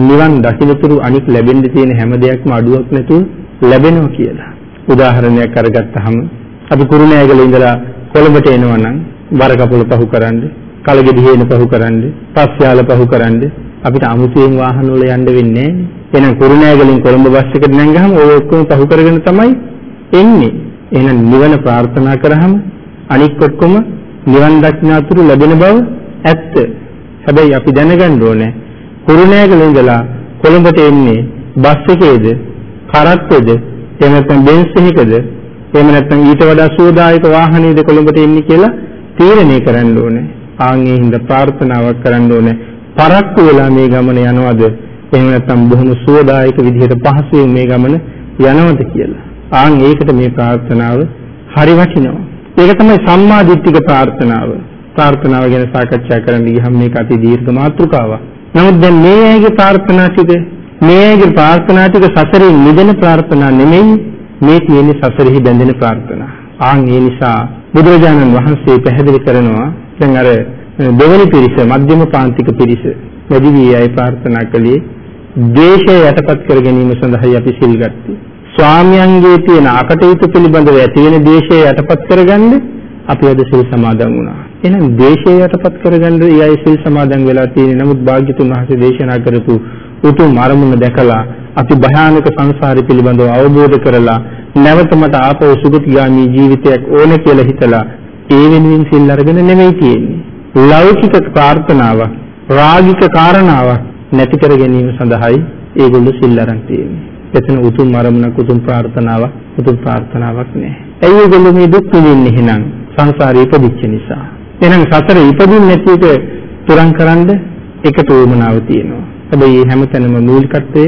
නිවන් දකින්නතුරු අනික් ලැබෙන්න තියෙන හැම දෙයක්ම අඩුවක් නැතුව ලැබෙනවා කියලා. උදාහරණයක් අරගත්තාම අපි කුරුණෑගල ඉඳලා කොළඹට එනවා නම් වර කපුල පහු කරන්නේ කලගෙඩි හේන පහු කරන්න, පස්යාල පහු කරන්න අපිට අමුතුවෙන් වාහන වල යන්න වෙන්නේ නැහැ. එහෙනම් කුරුණෑගලින් කොළඹ බස් එකට නැංගහම ඔය ඔක්කොම පහු කරගෙන තමයි එන්නේ. එහෙනම් නිවන ප්‍රාර්ථනා කරාම අනික් ඔක්කොම නිවන් දක්නාතුරු ලැබෙන බව ඇත්ත. හැබැයි අපි දැනගන්න ඕනේ කුරුණෑගල ඉඳලා කොළඹට එන්නේ බස් එකේද, කරත්තේද, එහෙම නැත්නම් බෙන්ස් එකකද, එහෙම නැත්නම් ඊට වඩා සුවදායක වාහනයකද කොළඹට එන්නේ කියලා තීරණය කරන්න ඕනේ. ආන්ගේ හින්දා ප්‍රාර්ථනාවක් කරන්න ඕනේ. පරක්කු වෙලා මේ ගමන යනවද? එහෙම නැත්නම් බොහොම සුවදායක විදිහට පහසුවෙන් මේ ගමන යනවද කියලා. ආන් ඒකට මේ ප්‍රාර්ථනාව හරි වටිනවා. ඒක තමයි සම්මා දිට්ඨික ප්‍රාර්ථනාව. ප්‍රාර්ථනාව ගැන සාකච්ඡා කරන්න ගියහම මේක අති දීර්ඝ මාතෘකාවක්. නමුත් දැන් මේ ඇයිගේ ප්‍රාර්ථනා ටික මේ ඇයිගේ ප්‍රාර්ථනා ටික සසරින් මිදෙන ප්‍රාර්ථනා නෙමෙයි මේ තියෙන්නේ සසරෙහි බැඳෙන ප්‍රාර්ථනා. ආන් ඒ නිසා බුදුරජාණන් වහන්සේ පැහැදිලි කරනවා දැන් අර දෙවනි පිරිස මධ්‍යම පාන්තික පිරිස වැඩි වී අය ප්‍රාර්ථනා කළේ ද්වේෂය යටපත් කර ගැනීම සඳහායි අපි සිල් ගත්තේ. ස්වාමියන්ගේ තියෙන අකටයුතු පිළිබඳව ඇති වෙන ද්වේෂය යටපත් කරගන්න අපි අද සිල් සමාදන් වුණා. එහෙනම් ද්වේෂය යටපත් කරගන්න ඒ අය සිල් සමාදන් වෙලා තියෙන නමුත් භාග්‍යතුන් වහන්සේ දේශනා කරපු උතුම් අරමුණ දැකලා අපි භයානක සංසාරي පිළිබඳව අවබෝධ කරලා නැවත මට ආපහු සුගතිගාමි ජීවිතයක් ඕන කියලා හිතලා ඒ වෙනුවෙන් සිල් අරගෙන නෙමෙයි තියෙන්නේ. ලෞකික ප්‍රාර්ථනාවක්, රාගික කාරණාවක් නැති කර ගැනීම සඳහායි ඒගොල්ලෝ සිල් අරන් තියෙන්නේ. එතන උතුම් අරමුණක් උතුම් ප්‍රාර්ථනාවක් උතුම් ප්‍රාර්ථනාවක් නෑ. ඇයි ඒගොල්ලෝ මේ දුක් විඳින්නේ එහෙනම්? සංසාරේ ඉපදිච්ච නිසා. එහෙනම් සතර ඉපදින්න නැති එක තුරන් කරන්න එක තෝමනාව තියෙනවා. හැබැයි මේ හැමතැනම මූලිකත්වය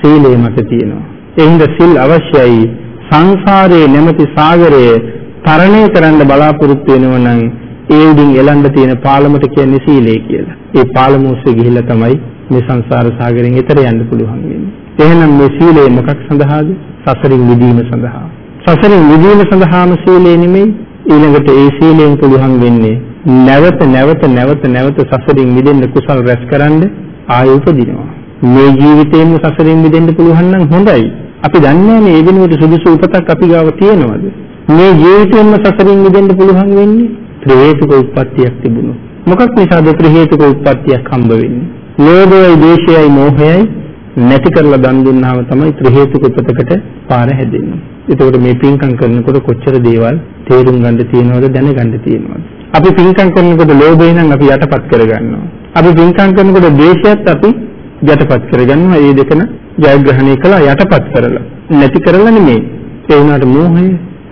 සීලය මත තියෙනවා. ඒ හින්දා සිල් අවශ්‍යයි. සංසාරයේ නැමැති සාගරයේ තරණය කරන්න බලාපොරොත්තු වෙනවා නම් ඒ උඩින් එළඹ තියෙන පාලමට කියන්නේ සීලය කියලා. ඒ පාලම ඔස්සේ ගිහිල්ලා තමයි මේ සංසාර සාගරයෙන් එතර යන්න පුළුවන් වෙන්නේ. එහෙනම් මේ සීලය මොකක් සඳහාද? සසරින් මිදීම සඳහා. සසරින් මිදීම සඳහාම සීලය නෙමෙයි ඊළඟට ඒ සීලයෙන් පුළුවන් වෙන්නේ නැවත නැවත නැවත නැවත සසරින් මිදෙන්න කුසල් රැස්කරන්න ආයෙ උපදිනවා. මේ ජීවිතේම සසරින් මිදෙන්න පුළුවන් නම් හොඳයි. අපි දන්නේ මේ වෙනුවට සුදුසු උපතක් අපි ගාව තියෙනවද? මේ ජීවිතේම සසරින් මිදෙන්න පුළුවන් වෙන්නේ ත්‍රි හේතුක උප්පත්තියක් තිබුණොත්. මොකක් නිසාද ත්‍රි හේතුක උප්පත්තියක් හම්බ වෙන්නේ? ලෝභයයි, දේශයයි, මෝහයයි නැති කරලා දන් දුන්නාම තමයි ත්‍රි හේතුක උපතකට පාර හැදෙන්නේ. එතකොට මේ පින්කම් කරනකොට කොච්චර දේවල් තේරුම් ගන්න තියෙනවද දැනගන්න තියෙනවද? අපි පින්කම් කරනකොට ලෝභය නම් අපි යටපත් කරගන්නවා. අපි පින්කම් කරනකොට ද්වේෂයත් අපි යටපත් කරගන්නවා. මේ දෙකන ජයග්‍රහණය කළා යටපත් කරලා. නැති කරලා නෙමෙයි. ඒ වුණාට මෝහය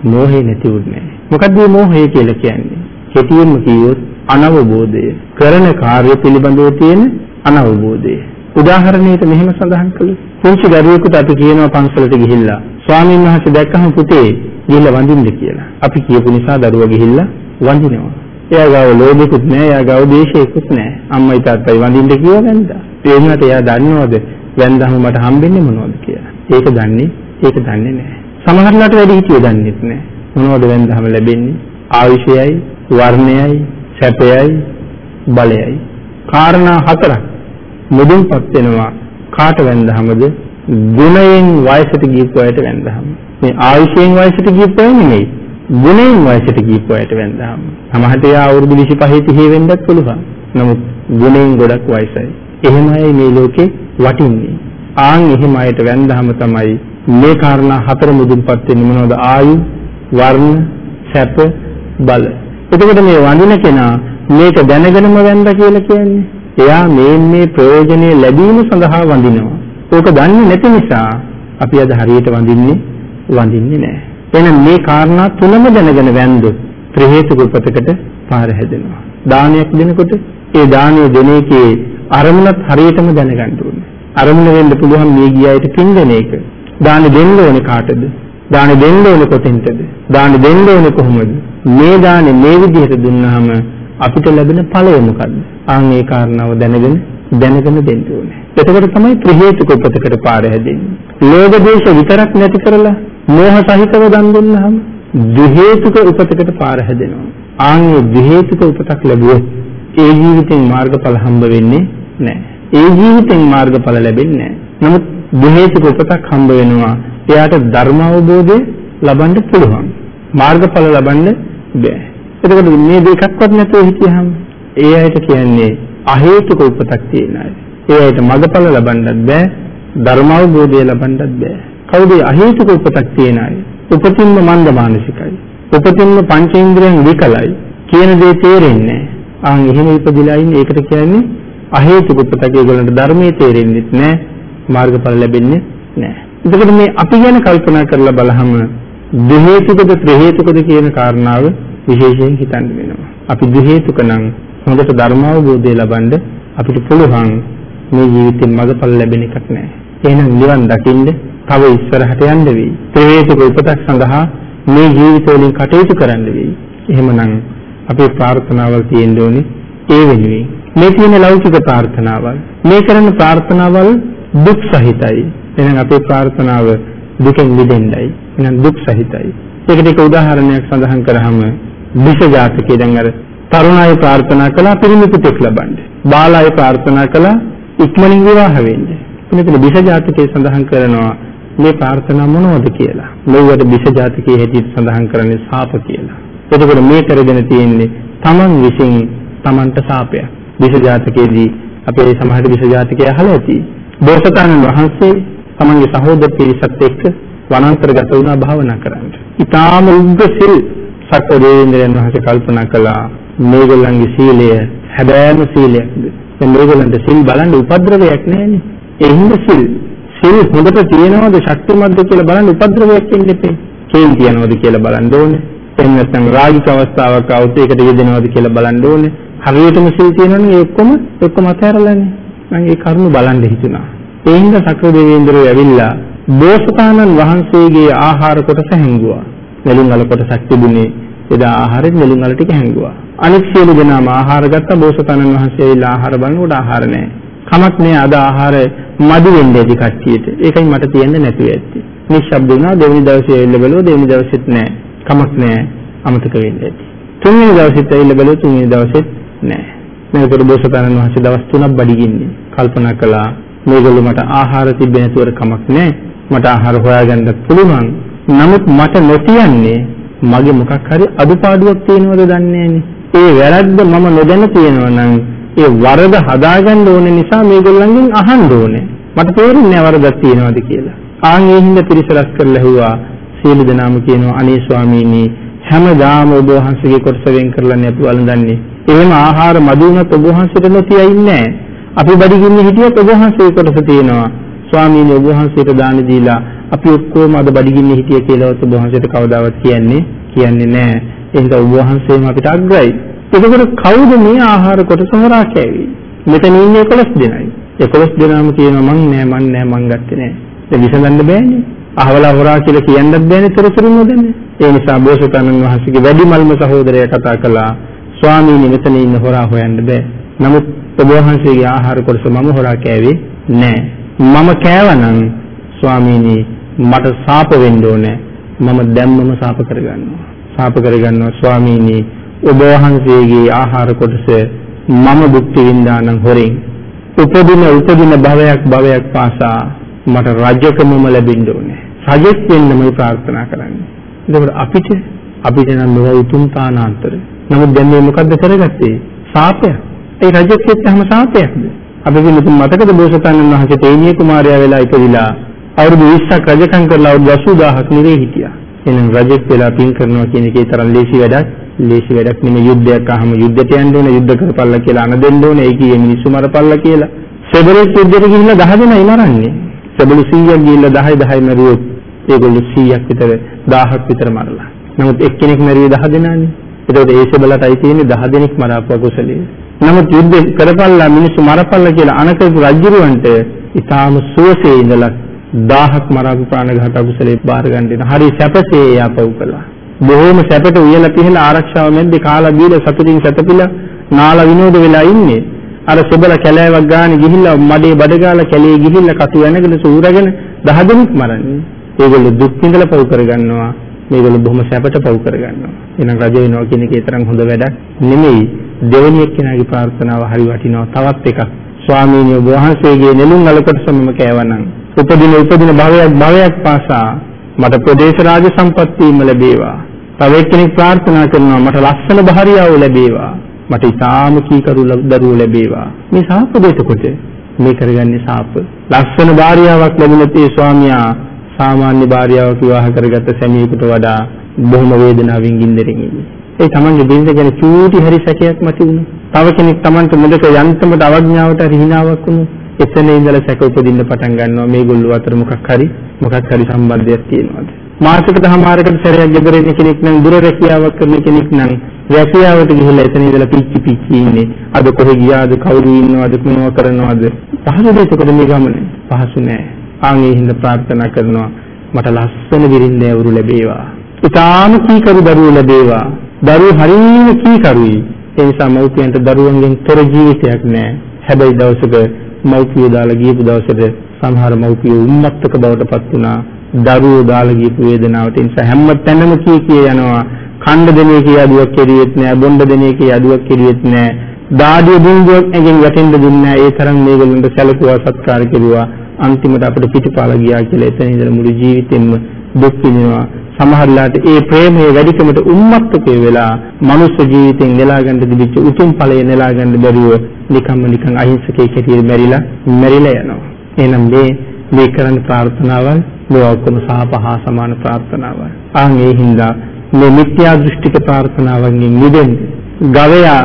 මෝහය නැති වුණේ නැහැ. මොකද්ද මේ මෝහය කියලා කියන්නේ? කෙටියෙන්ම කිව්වොත් අනවබෝධය. කරන කාර්ය පිළිබඳව තියෙන අනවබෝධය. උදාහරණයකට මෙහෙම සඳහන් කළේ පුංචි දරුවෙකුට අපි කියනවා පන්සලට ගිහිල්ලා ස්වාමීන් වහන්සේ දැක්කම පුතේ ගිහිල්ලා වඳින්න කියලා. අපි කියපු නිසා දරුවා ගිහිල්ලා වඳිනවා. එයා ගාව ලෝභෙකුත් නැහැ, එයා ගාව දේශයකුත් නැහැ. අම්මයි තාත්තයි වඳින්න කිව්වා වැන්දා. ඒ වුණාට එයා දන්නවද වැන්දාම මට හම්බෙන්නේ මොනවද කියලා. ඒක දන්නේ ඒක දන්නේ නැහැ. සමහරట్లాට වැඩි හිටියෝ දන්නේත් නැහැ. මොනවද වැන්දාම ලැබෙන්නේ? ආයුෂයයි, වර්ණයයි, සැපයයි, බලයයි. කාරණා හතරක් මුදුන්පත් වෙනවා කාට වැන්දාමද? ගුණයෙන් වයසට ගියපු අයට වැන්දාම. මේ ආයුෂයෙන් වයසට ගියපු අය නෙමෙයි. ගුණයෙන් වයසට ගියපු අයට වැන්දාම. සමහරට යා අවුරුදු 25 30 වෙන්නත් පුළුවන්. නමුත් ගුණයෙන් ගොඩක් වයසයි. එහෙම අය මේ ලෝකේ වටින්නේ. ආන් එහෙම අයට වැන්දාම තමයි මේ කාරණා හතර මුදුන්පත් වෙන්නේ මොනවද? ආයු, වර්ණ, සැප, බල. එතකොට මේ වඳින කෙනා මේක දැනගෙනම වැන්දා කියලා කියන්නේ. එයා මේ මේ ප්‍රයෝජනෙ ලැබීම සඳහා වඳිනවා. ඕක දන්නේ නැති නිසා අපි අද හරියට වඳින්නේ වඳින්නේ නැහැ. එහෙනම් මේ කාරණා තුනම දැනගෙන වැන්දොත් ත්‍රි හේතුක උපතකට පාර හැදෙනවා. දානයක් දෙනකොට ඒ දානය දෙන එකේ අරමුණත් හරියටම දැනගන්න ඕනේ. අරමුණ වෙන්න පුළුවන් මේ ගියායට පින් දෙන එක. දාන දෙන්න ඕනේ කාටද? දාන දෙන්න ඕනේ කොතෙන්ටද? දාන දෙන්න ඕනේ කොහොමද? මේ දානේ මේ විදිහට දුන්නාම අපිට ලැබෙන ඵලය මොකද්ද? ආන් ඒ කාරණාව දැනගෙන දැනගෙන දෙන්න ඕනේ. එතකොට තමයි ත්‍රි හේතුක උපතකට පාර හැදෙන්නේ. ලෝභ දේශ විතරක් නැති කරලා මෝහ සහිතව දන් දුන්නාම ද්වි හේතුක උපතකට පාර හැදෙනවා. ආන් ඒ ද්වි හේතුක උපතක් ලැබුවොත් ඒ ජීවිතෙන් මාර්ගඵල හම්බ වෙන්නේ නැහැ. ඒ ජීවිතෙන් මාර්ගඵල ලැබෙන්නේ නැහැ. නමුත් ද්වි හේතුක උපතක් හම්බ වෙනවා. එයාට ධර්ම අවබෝධය ලබන්න පුළුවන්. මාර්ගඵල ලබන්න බෑ. එතකොට මේ දෙකක්වත් නැතුව හිටියහම ඒ අයට කියන්නේ අහේතුක උපතක් තියෙන අය. ඒ අයට මඟඵල ලබන්නත් බෑ, ධර්ම අවබෝධය ලබන්නත් බෑ. කවුද අහේතුක උපතක් තියෙන අය? උපතින්ම මන්ද මානසිකයි. උපතින්ම පංචේන්ද්‍රයන් විකලයි. කියන දේ තේරෙන්නේ නැහැ. ආන් එහෙම ඉපදිලා ඉන්නේ ඒකට කියන්නේ අහේතුක උපතක ඒගොල්ලන්ට ධර්මයේ තේරෙන්නේ නැහැ. මාර්ගඵල ලැබෙන්නේ නැහැ. එතකොට මේ අපි ගැන කල්පනා කරලා බලහම දෙ හේතුකද ත්‍රි හේතුකද කියන කාරණාව විශේෂයෙන් හිතන්න වෙනවා. අපි දු හේතුක නම් හොඳට ධර්මාවබෝධය ලබන්න අපිට පුළුවන් මේ ජීවිතේ මඟපල් ලැබෙන එකක් නෑ. එහෙනම් නිවන් දකින්න තව ඉස්සරහට යන්න වෙයි. ඒ හේතුක උපතක් සඳහා මේ ජීවිතවලින් කටයුතු කරන්න වෙයි. එහෙමනම් අපේ ප්‍රාර්ථනාවල් තියෙන්න ඕනේ ඒ වෙනුවෙන්. මේ තියෙන ලෞකික ප්‍රාර්ථනාවල් මේ කරන ප්‍රාර්ථනාවල් දුක් සහිතයි. එහෙනම් අපේ ප්‍රාර්ථනාව දුකෙන් මිදෙන්නයි. එහෙනම් දුක් සහිතයි. ඒකට එක උදාහරණයක් සඳහන් කරාම විෂ ජාතකයේ දැන් අර තරුණ අය ප්‍රාර්ථනා කළා පිරිමි පුතෙක් ලබන්න. බාල අය ප්‍රාර්ථනා කළා ඉක්මනින් විවාහ වෙන්න. මෙතන විෂ ජාතකයේ සඳහන් කරනවා මේ ප්‍රාර්ථනා මොනවද කියලා. මෙවට විෂ ජාතකයේ හැටියට සඳහන් කරන්නේ සාප කියලා. එතකොට මේ කරගෙන තියෙන්නේ Taman විසින් Tamanට සාපයක්. විෂ ජාතකයේදී අපේ සමහර විෂ ජාතකය අහලා ඇති. බෝසතාණන් වහන්සේ තමන්ගේ සහෝදර පිරිසත් එක්ක වනාන්තරගත වුණා භාවනා කරන්න. ඊටාම උග්ග සිල් සක්‍රදේවේන්ද්‍රයන් වහන්සේ කල්පනා කළා මේගොල්ලන්ගේ සීලය හැබෑම සීලයක්ද දැන් මේගොල්ලන්ට සිල් බලන්න උපද්‍රවයක් නැහැනේ. ඒ හින්දා සිල්. සිල් හොඳට තියෙනවද ශක්තිමත්ද කියලා බලන්න උපද්‍රවයක් ඉන්න එපේ. කේන් තියනවද කියලා බලන්න ඕනේ. එහෙම නැත්නම් රාජික අවස්ථාවක් આવුත් ඒකට යෙදෙනවද කියලා බලන්න ඕනේ. හරියටම සිල් තියෙනවනේ ඒ ඔක්කොම ඔක්කොම අතහැරලානේ. මම ඒ කරුණු බලන්න හිතුණා. ඒ හින්දා සක්‍රදේවේන්ද්‍රය ඇවිල්ලා බෝසතාණන් වහන්සේගේ ආහාර කොටස හැංගුවා. නෙළුම් වල කොටසක් තිබුණේ එදා ආහාරෙත් නෙළුම් වල ටික හැංගුවා. අනිත් සියලු දෙනාම ආහාර ගත්තා බෝසතාණන් වහන්සේ ඇවිල්ලා ආහාර බලනකොට ආහාර නැහැ. කමක් නෑ අද ආහාර මදි වෙන්නේ ඇති කට්ටියට. ඒකයි මට තියන්නේ නැතුව ඇත්තේ. නිශ්ශබ්ද වුණා දෙවෙනි දවසේ ඇවිල්ලා බලුවා දෙවෙනි දවසෙත් නෑ. කමක් නෑ අමතක වෙන්නේ ඇති. තුන්වෙනි දවසෙත් ඇවිල්ලා බලුවා තුන්වෙනි දවසෙත් නෑ. මේකට බෝසතාණන් වහන්සේ දවස් 3ක් බඩගින්නේ. කල්පනා කළා මේගොල්ලෝ මට ආහාර තිබෙන්නේ නැතුවර කමක් නැහැ. මට ආහාර හොයාගන්න පුළුවන්. නමුත් මට නොතියන්නේ මගේ මොකක් හරි අඩුපාඩුවක් තියෙනවද දන්නේ ඒ වැරද්ද මම නොදැන තියෙනවා නම් ඒ වරද හදාගන්න ඕන නිසා මේගොල්ලන්ගෙන් අහන්න ඕනේ. මට තේරෙන්නේ නැහැ වරදක් තියෙනවද කියලා. ආන් ඒ හින්දා පිරිසරස් කරලා ඇහුවා සීල දනාම කියනවා අනේ ස්වාමීනි හැමදාම ඔබ වහන්සේගේ කොටස වෙන් කරලා නේ අපි වළඳන්නේ. එහෙම ආහාර මදුනත් ඔබ වහන්සේට නොතියයින්නේ නැහැ. අපි බඩගින්නේ හිටියත් ඔබ වහන්සේ කොටස තියෙනවා. ස්වාමීනි ඔබ වහන්සේට දාන දීලා අපි ඔක්කොම අද බඩගින්නේ හිටිය කියලා ඔබ වහන්සේට කවදාවත් කියන්නේ කියන්නේ නැහැ. එහෙනම් ඔබ වහන්සේම අපිට අග්‍රයි. එතකොට කවුද මේ ආහාර කොටස හොරා කෑවේ? මෙතන ඉන්නේ 11 දෙනයි. 11 දෙනාම කියනවා මං නෑ මං නෑ මං ගත්තේ නෑ. දැන් විසඳන්න බෑනේ. අහවලා හොරා කියලා කියන්නත් බෑනේ තොරතුරු නොදන්නේ. ඒ නිසා බෝසතාණන් වහන්සේගේ වැඩිමල්ම සහෝදරයා කතා කළා ස්වාමීනි මෙතන ඉන්න හොරා හොයන්න බෑ. නමුත් ඔබ වහන්සේගේ ආහාර කොටස මම හොරා කෑවේ නෑ. මම කෑවනම් ස්වාමීනි මට සාප වෙන්න ඕනේ. මම දැම්මම සාප කරගන්නවා. සාප කරගන්නවා ස්වාමීනි ඔබ වහන්සේගේ ආහාර කොටස මම භුක්ති විඳානම් හොරෙන් උපදින උපදින භවයක් භවයක් පාසා මට රජකමම ලැබෙන්න ඕනේ. රජෙක් වෙන්න මම ප්‍රාර්ථනා කරන්නේ. එතකොට අපිට අපිට නම් මේ උතුම් තානාන්තර. නමුත් දැන් මේ මොකද්ද කරගත්තේ? සාපයක්. ඒ රජෙක් වෙච්චාම සාපයක්ද? අපි වෙනතුන් මතකද බෝසතාණන් වහන්සේ තේනිය කුමාරයා වෙලා ඉපදිලා අවුරුදු 20ක් රජකම් කරලා අවුරුදු 80000ක් නිරේ හිටියා. එහෙනම් රජෙක් වෙලා පින් කරනවා කියන එකේ තරම් ලේසි වැඩක්. ලේසි වැඩක් නෙමෙයි යුද්ධයක් අහම යුද්ධයට යන්න ඕනේ යුද්ධ කරපල්ලා කියලා අන දෙන්න ඕනේ. ඒ කියේ මිනිස්සු මරපල්ලා කියලා. සෙබරෙක් යුද්ධයට ගිහිල්ලා 10 දෙනයි මරන්නේ සෙබළු 100ක් ගිහිල්ලා 10 10 මරුවොත් ඒගොල්ලෝ 100ක් විතර 1000ක් විතර මරලා. නමුත් එක්කෙනෙක් මැරුවේ 10 දෙනානේ. එතකොට ඒ සෙබළටයි තියෙන්නේ 10 දෙනෙක් මරාපු අකුසලයේ. නමුත් යුද්ධ කරපල්ලා මිනිස්සු මරපල්ලා කියලා අනකපු රජුරවන්ට ඊටාම සුවසේ ඉඳලා 1000ක් මරාපු ප්‍රාණඝාත අකුසලේ බාර ගන්න දෙන හරි සැපසේ යාපව් කළා බොහෝම සැපට උයලා පිහලා ආරක්ෂාව මැද්දේ කාලා බීලා සතුටින් සැතපීලා නාලා විනෝද වෙලා ඉන්නේ. අර සෙබල කැලෑවක් ගාන ගිහිල්ලා මඩේ බඩගාලා කැලේ ගිහිල්ලා කටු වෙනගෙන සූරගෙන දහ දෙනෙක් මරන්නේ. ඒගොල්ලෝ දුක් විඳලා පව් කරගන්නවා. මේගොල්ලෝ බොහොම සැපට පව් කරගන්නවා. එහෙනම් රජ වෙනවා කියන එකේ තරම් හොඳ වැඩක් නෙමෙයි. දෙවෙනි එක්කෙනාගේ ප්‍රාර්ථනාව හරි වටිනවා. තවත් එකක්. ස්වාමීනි ඔබ වහන්සේගේ නෙළුම් අලකට සමම කෑවනම් උපදින උපදින භවයක් භවයක් පාසා මට ප්‍රදේශ රාජ සම්පත්තියම ලැබේවා. තව එක්කෙනෙක් ප්‍රාර්ථනා කරනවා මට ලස්සන භාර්යාව ලැබේවා. මට ඉතාම කීකරු දරුවෝ ලැබේවා. මේ සාප දෙතකොට මේ කරගන්නේ සාප. ලස්සන භාර්යාවක් ලැබුණොත් ඒ ස්වාමියා සාමාන්‍ය භාර්යාවක් විවාහ කරගත්ත සැමියෙකුට වඩා බොහොම වේදනාවෙන් ගින්දරින් ඉන්නේ. ඒ තමන්ගේ බින්ද ගැන චූටි හරි සැකයක් මත වුණා. තව කෙනෙක් තමන්ට මුදක යන්තමට අවඥාවට හිණාවක් වුණා. එතන ඉඳලා සැක උපදින්න පටන් ගන්නවා. මේගොල්ලෝ අතර මොකක් හරි මොකක් හරි සම්බන්ධයක් තියෙනවාද? මාසයකට හමාරකට සැරයක් ගෙදර ඉන්න කෙනෙක් නම් දුර රැකියාවක් කරන කෙනෙක් නම් රැකියාවට ගිහිල්ලා එතන ඉඳලා පිච්චි පිච්චි ඉන්නේ. අද කොහෙ ගියාද? කවුරු ඉන්නවද? මොනව කරනවද? පහසුද එතකොට මේ ගමන. පහසු නෑ. ආන් ඒ හින්දා ප්‍රාර්ථනා කරනවා මට ලස්සන බිරින්දෑවරු ලැබේවා. ඊටාම කීකරු දරුවෝ ලැබේවා. දරුවෝ හරියම කීකරුයි. ඒ නිසා මව්පියන්ට දරුවන්ගෙන් තොර ජීවිතයක් නෑ. හැබැයි දවසක මව්පියෝ දාලා ගියපු දවසට සමහර මව්පියෝ උම්මත්තක බවට පත් වුණා. දරුවෝ දාලා ගියපු වේදනාවට ඒ නිසා හැම තැනම කී කිය යනවා. ඛණ්ඩ දෙනේ කිය අදුවක් කෙරියෙත් නෑ බොණ්ඩ දෙනේ කිය අදුවක් කෙරියෙත් නෑ. දාඩිය බින්දුවක් ඇගෙන් වැටෙන්න දුන්නේ නෑ. ඒ තරම් මේගොල්ලන්ට සැලකුවා සත්කාර කෙරුවා. අන්තිමට අපිට පිටිපාලා ගියා කියලා එතන ඉඳලා මුළු ජීවිතෙම දුක් විඳිනවා. සමහරලාට ඒ ප්‍රේමයේ වැඩිකමට උන්මත්තකේ වෙලා මනුස්ස ජීවිතෙන් නෙලා ගන්න තිබිච්ච උතුම් ඵලය නෙලා ගන්න බැරුව නිකම්ම නිකන් අහිංසකයෙක් හැටියට මැරිලා මැරිලා යනවා. එහෙනම් මේ මේ කරන ප්‍රාර්ථනාවල් මේ ඔක්කොම සහපහා සමාන ප්‍රාර්ථනාවල්. ආන් ඒ හින්දා මේ මිත්‍යා දෘෂ්ටික ප්‍රාර්ථනාවන්ගෙන් මිදෙන්න ගවයා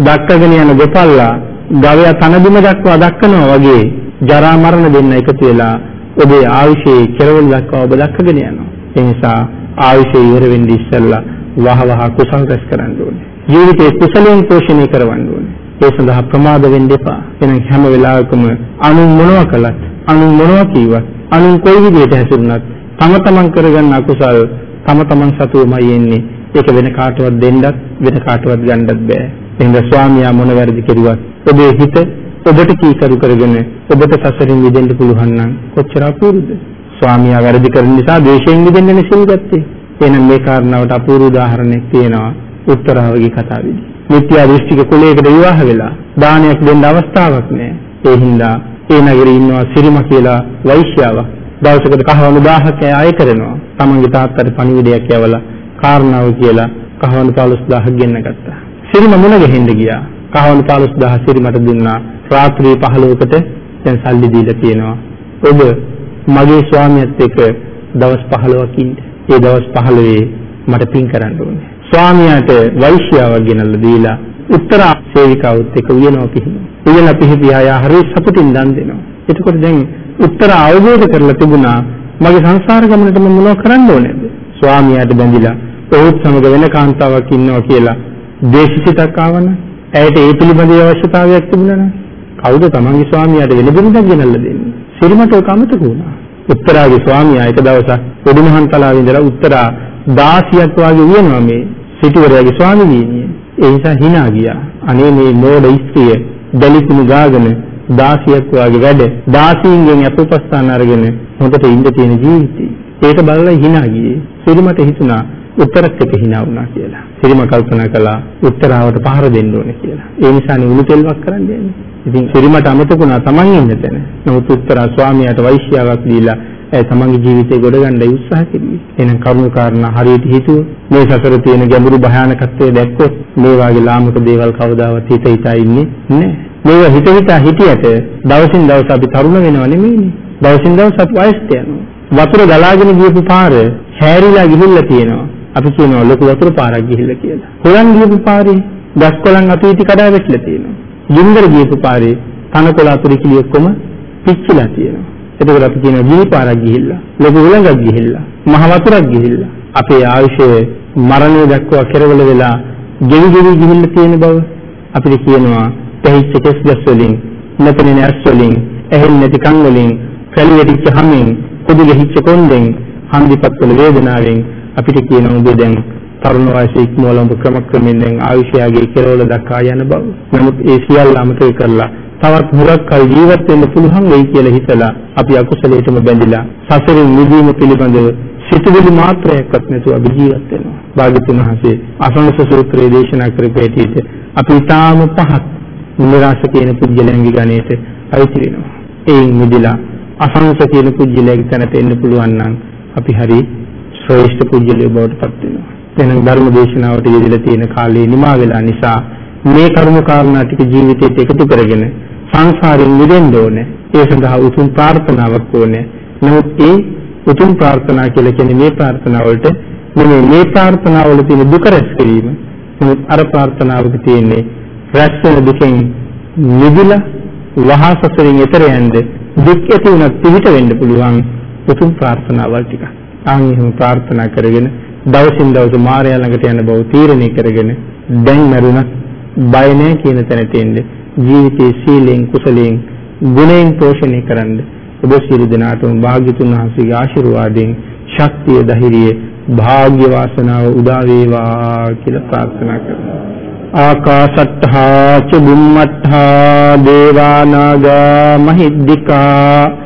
දක්කගෙන යන ගොපල්ලා ගවයා තනබිම දක්වා දක්කනවා වගේ ජරා මරණ දෙන්න එකතු වෙලා ඔබේ ආයුෂයේ කෙරවල දක්වා ඔබ දක්කගෙන යනවා. ඒ නිසා ආයුෂය ඉවර වෙන්න ඉස්සෙල්ලා වහ වහ කුසල් රැස් කරන්න ඕනේ. ජීවිතේ කුසලයෙන් පෝෂණය කරවන්න ඕනේ. ඒ සඳහා ප්‍රමාද වෙන්න එපා. එහෙනම් හැම වෙලාවකම අනු මොනවා කළත්, අනු මොනවා කිව්වත්, අනු කොයි විදිහට හැසිරුණත් තම තමන් කරගන්න අකුසල් තම තමන් සතුවමයි එන්නේ. ඒක වෙන කාටවත් දෙන්නත්, වෙන කාටවත් ගන්නත් බෑ. එහෙනම් ස්වාමියා මොන වැරදි කෙරුවත් ඔබේ හිත ඔබට කීකරු කරගෙන ඔබට සසරින් මිදෙන්න පුළුවන් නම් කොච්චර අපූර්වද? ස්වාමියා වැරදි කරන නිසා ද්වේෂයෙන් මිදෙන්න සිල් ගත්තේ. එහෙනම් මේ කාරණාවට අපූර්ව උදාහරණයක් තියෙනවා උත්තරාවගේ කතාවේදී. මිත්‍යා දෘෂ්ටික කුලයකට විවාහ වෙලා දානයක් දෙන්න අවස්ථාවක් නැහැ. ඒ හින්දා ඒ නගරේ ඉන්නවා සිරිම කියලා වෛශ්‍යාවක්. දවසකට කහවණු 1000ක් අය කරනවා. තමන්ගේ තාත්තට පණිවිඩයක් යවලා කාරණාව කියලා කහවණු 15000ක් ගෙන්න ගත්තා. සිරිම මුණ ගැහෙන්න ගියා. කහවණු 15000 සිරිමට දුන්නා. රාත්‍රී 15කට දැන් සල්ලි දීලා තියෙනවා. ඔබ මගේ ස්වාමියාත් එක්ක දවස් 15ක් ඉන්න. ඒ දවස් 15 මට පින් කරන්න ඕනේ. ස්වාමියාට වෛශ්‍යාවක් ගෙනල්ලා දීලා උත්තර සේවිකාවත් එක්ක උයනවා පිහිනවා. උයන පිහිපියා හරි සතුටින් දන් දෙනවා. එතකොට දැන් උත්තර අවබෝධ කරලා තිබුණා මගේ සංසාර ගමනට මම මොනව කරන්න ඕනේද? ස්වාමියාට බැඳිලා ඔහුත් සමග වෙන කාන්තාවක් ඉන්නවා කියලා දේශිතක් ආවන. ඇයට ඒ පිළිබඳ අවශ්‍යතාවයක් තිබුණා නම් කවුද තමන්ගේ ස්වාමියාට වෙන බිරිඳක් ගෙනල්ලා දෙන්නේ? සිරිමට ඔක අමතක වුණා. උත්තරාගේ ස්වාමියා එක දවසක් උඩුමහන් තලාවේ ඉඳලා උත්තරා 16ක් වාගේ වෙනවා මේ සිටුවරයාගේ ස්වාමිනිය. ඒ නිසා hina ගියා. අනේ මේ මෝඩ ස්ත්‍රිය දලිකුණු ගාගෙන 16ක් වාගේ වැඩ 16න්ගෙන් අපුපස්ථාන අරගෙන හොඳට ඉන්න තියෙන ජීවිතේ. ඒක බලලා hina ගියේ. සිරිමට හිතුණා උත්තරත් එක hina වුණා කියලා. සිරිම කල්පනා කළා උත්තරාවට පහර දෙන්න ඕනේ කියලා. ඒ නිසානේ උණු තෙල්වක් කරන්න යන්නේ. ඉතින් සිරිමට අමතකුණා තමන් ඉන්න තැන. නමුත් උත්තරා ස්වාමියාට වෛශ්‍යාවක් දීලා ඒ තමන්ගේ ජීවිතේ ගොඩ ගන්නයි උත්සාහ කෙරුවේ. එහෙනම් කරුණු කාරණා හරියට හිතුව මේ සසර තියෙන ගැඹුරු භයානකත්වය දැක්කොත් මේ වාගේ ලාමක දේවල් කවදාවත් හිත හිතා ඉන්නේ නැහැ. මේවා හිත හිතා හිටියට දවසින් දවස අපි තරුණ වෙනව නෙමෙයිනේ. දවසින් දවස අපි වයසට යනවා. වතුර ගලාගෙන ගියපු පාර හැරිලා ගිහිල්ලා තියෙනවා. අපි කියනවා ලොකු වතුර පාරක් ගිහිල්ලා කියලා. හොරන් ගියපු පාරේ ගස් කොළන් අතු ඉති කඩා වැටිලා තියෙනවා. ගින්දර ගියපු පාරේ තනකොළ අතුරු කිලි ඔක්කොම පිච්චිලා තියෙනවා. එතකොට අපි කියනවා ගිනි පාරක් ගිහිල්ලා, ලොකු උලඟක් ගිහිල්ලා, මහ වතුරක් ගිහිල්ලා අපේ ආයුෂය මරණය දක්වා කෙරවල වෙලා ගෙවි ගෙවි ගිහිල්ලා තියෙන බව අපිට කියනවා තැහිච්ච කෙස් ගස් වලින්, නැතනේ ඇස් වලින්, ඇහෙන්නේ නැති කන් වලින්, කැලි වෙටිච්ච හැමෙන්, කුඩු ගෙහිච්ච කොන්දෙන්, හන්දිපත් වල වේදනාවෙන් අපිට කියනවා ඔබ දැන් තරුණ වයසේ ඉක්මවල ඔබ ක්‍රමක්‍රමයෙන් දැන් ආයුෂයගේ කෙරවල දක්වා යන බව. නමුත් ඒ සියල්ල අමතක කරලා තවත් හුඟක් කල් ජීවත් වෙන්න පුළුවන් වෙයි කියලා හිතලා අපි අකුසලයටම බැඳිලා සසරින් මිදීම පිළිබඳව සිතුවිලි මාත්‍රයක්වත් නැතුව අපි ජීවත් වෙනවා. භාග්‍යතුන් වහන්සේ අසංස සූත්‍රයේ දේශනා කරපු හැටියට අපි ඊටාම පහත් නිරාශ කියන පුජ්‍යලයන්ගේ ගණයට අයිති වෙනවා. ඒන් මිදලා අසංස කියන පුජ්‍යලයන්ගේ තැනට එන්න පුළුවන් නම් අපි හරි ශ්‍රේෂ්ඨ පුජ්‍යලය බවට පත් වෙනවා. එහෙනම් ධර්ම දේශනාවට යෙදලා තියෙන කාලේ නිමා වෙලා නිසා මේ කරුණු කාරණා ටික ජීවිතයට එකතු කරගෙන සංසාරයෙන් මිදෙන්න ඕනේ. ඒ සඳහා උතුම් ප්‍රාර්ථනාවක් ඕනේ. නමුත් ඒ උතුම් ප්‍රාර්ථනා කියලා කියන්නේ මේ ප්‍රාර්ථනා වලට නෙමෙයි මේ ප්‍රාර්ථනා වල තියෙන දුක රැස් කිරීම. නමුත් අර ප්‍රාර්ථනාවක තියෙන්නේ රැස් වෙන දුකෙන් නිදිලා වහා සසරින් එතර යන්න දුක් ඇති වුණත් පිහිට වෙන්න පුළුවන් උතුම් ප්‍රාර්ථනාවල් ටික. ආන් එහෙම ප්‍රාර්ථනා කරගෙන දවසින් දවස මායя ළඟට යන බව තීරණය කරගෙන දැන් මරුණා බය නැහැ කියන තැනට එන්න ජීවිතයේ සීලෙන් කුසලයෙන් ගුණෙන් පෝෂණය කරන්න ඔබ සියලු දෙනාටම භාග්‍යතුන් වහන්සේගේ ආශිර්වාදයෙන් ශක්තිය ධෛර්යය භාග්‍ය වාසනාව උදා වේවා කියලා ප්‍රාර්ථනා කරනවා. ආකාශට්ඨා ච බුම්මට්ඨා දේවා නාග මහිද්దికා